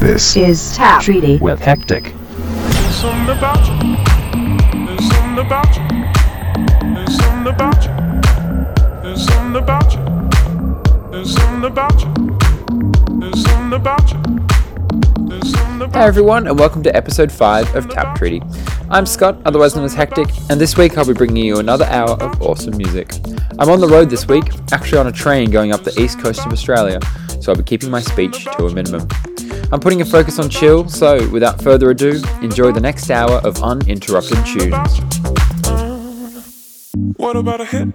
This is Tap Treaty with Hectic. There's something about you. There's something about you. There's something about you. There's something about you. There's something about you. There's something about you. There's Hi everyone, and welcome to episode 5 of Tap Treaty. I'm Scott, otherwise known as Hectic, and this week I'll be bringing you another hour of awesome music. I'm on the road this week, actually on a train going up the east coast of Australia, so I'll be keeping my speech to a minimum. I'm putting a focus on chill, so without further ado, enjoy the next hour of uninterrupted tunes. What about a hit?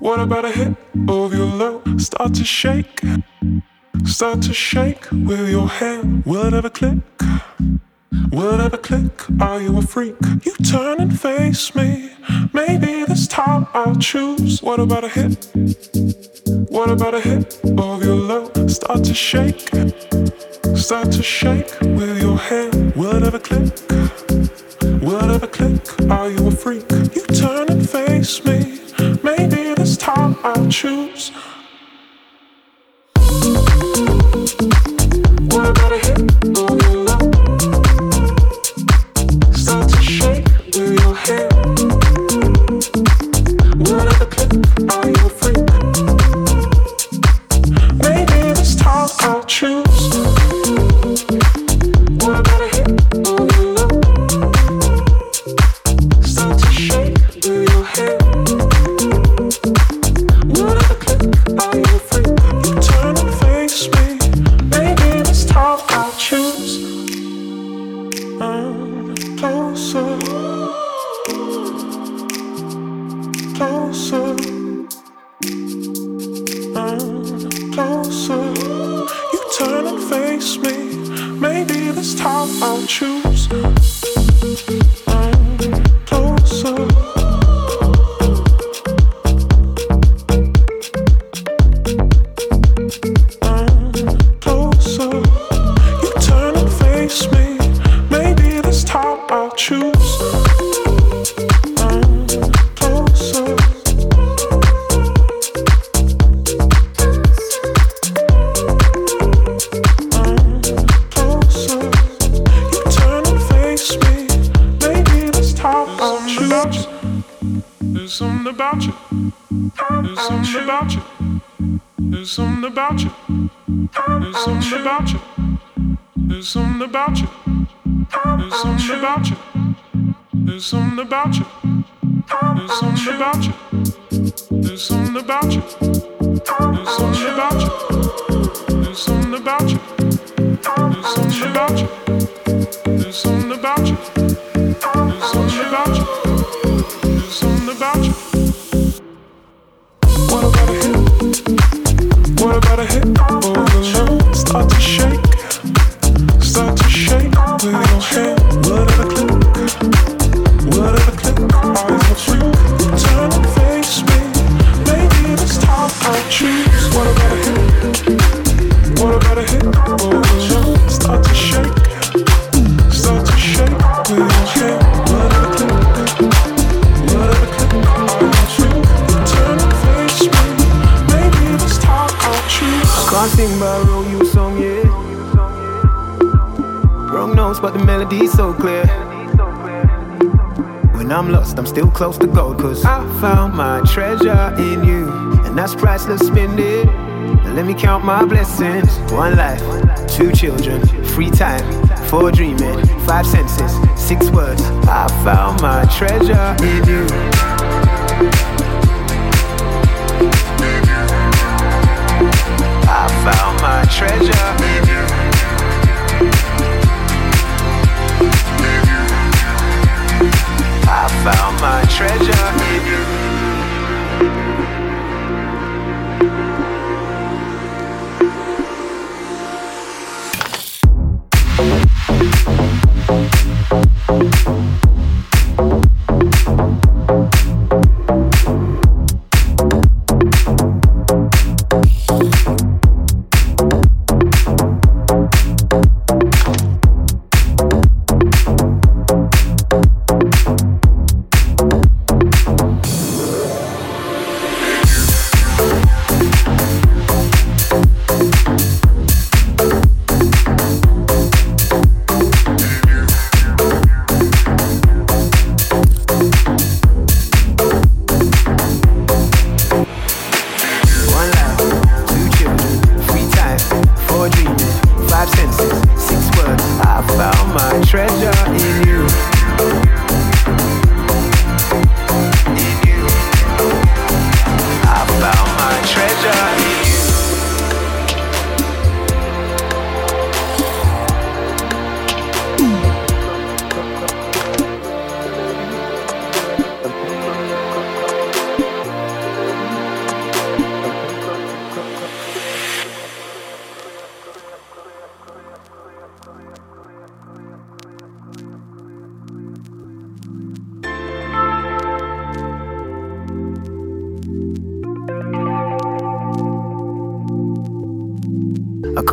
What about a hit of your? Start to shake, start to shake with your hand. Will it ever click? Will it click? Are you a freak? You turn and face me. Maybe this time I'll choose. What about a hit? What about a hit of your love? Start to shake, start to shake with your hand. Will it ever click? Will it ever click? Are you a freak? You turn and face me. Maybe this time I'll choose. What about a hit Ooh. Maybe this time I'll choose. About you. There's something about you. But roll you a song, yeah. Wrong notes, but the melody's so clear. When I'm lost, I'm still close to gold, cause I found my treasure in you. And that's priceless, spend it. Now let me count my blessings. One life, two children, free time, four dreaming, five senses, six words. I found my treasure in you. Treasure. I found my treasure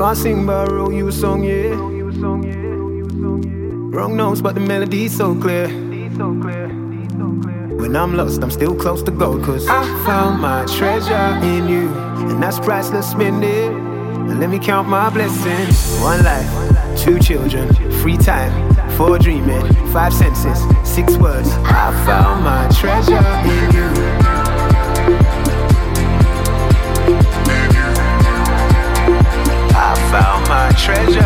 I sing wrote you song, yeah. Wrong notes, but the melody's so clear. When I'm lost, I'm still close to gold, cause I found my treasure in you. And that's priceless, spend. And let me count my blessings. One life, two children, free time, four dreaming, five senses, six words. I found my treasure in you. Treasure.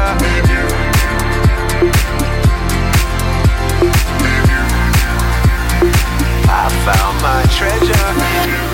I found my treasure.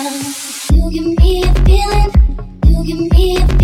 You give me a feeling, you give me a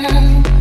now.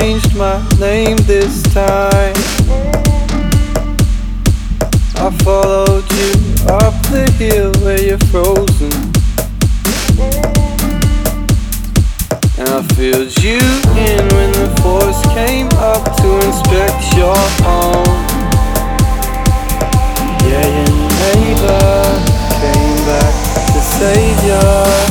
Changed my name this time. I followed you up the hill where you're frozen. And I filled you in when the force came up to inspect your home. Yeah, your neighbor came back to save you.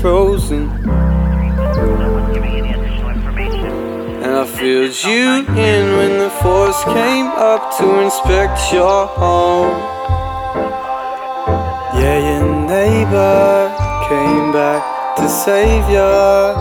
Frozen. And I filled you in when the force came up to inspect your home. Yeah, your neighbor came back to save you.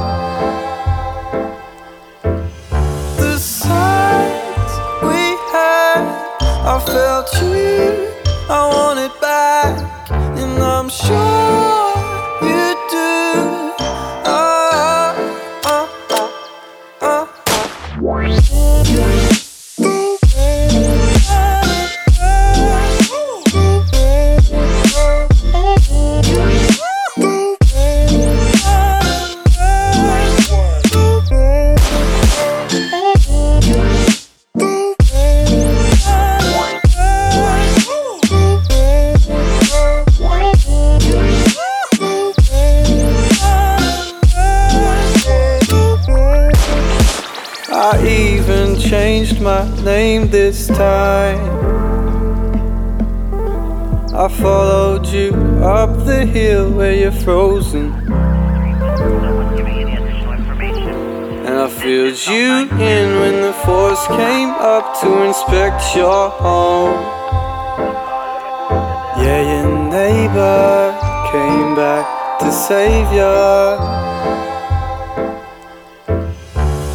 You.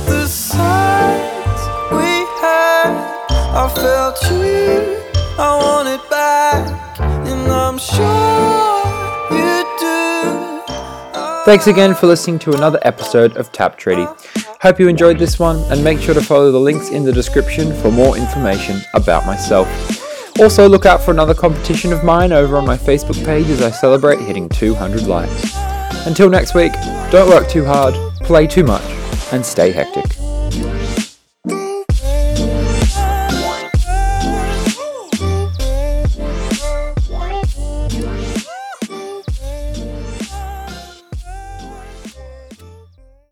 the we had. I felt I want it back, and I'm sure you do. Thanks again for listening to another episode of Tap Treaty. Hope you enjoyed this one and make sure to follow the links in the description for more information about myself. Also, look out for another competition of mine over on my Facebook page as I celebrate hitting 200 likes. Until next week, don't work too hard, play too much, and stay hectic.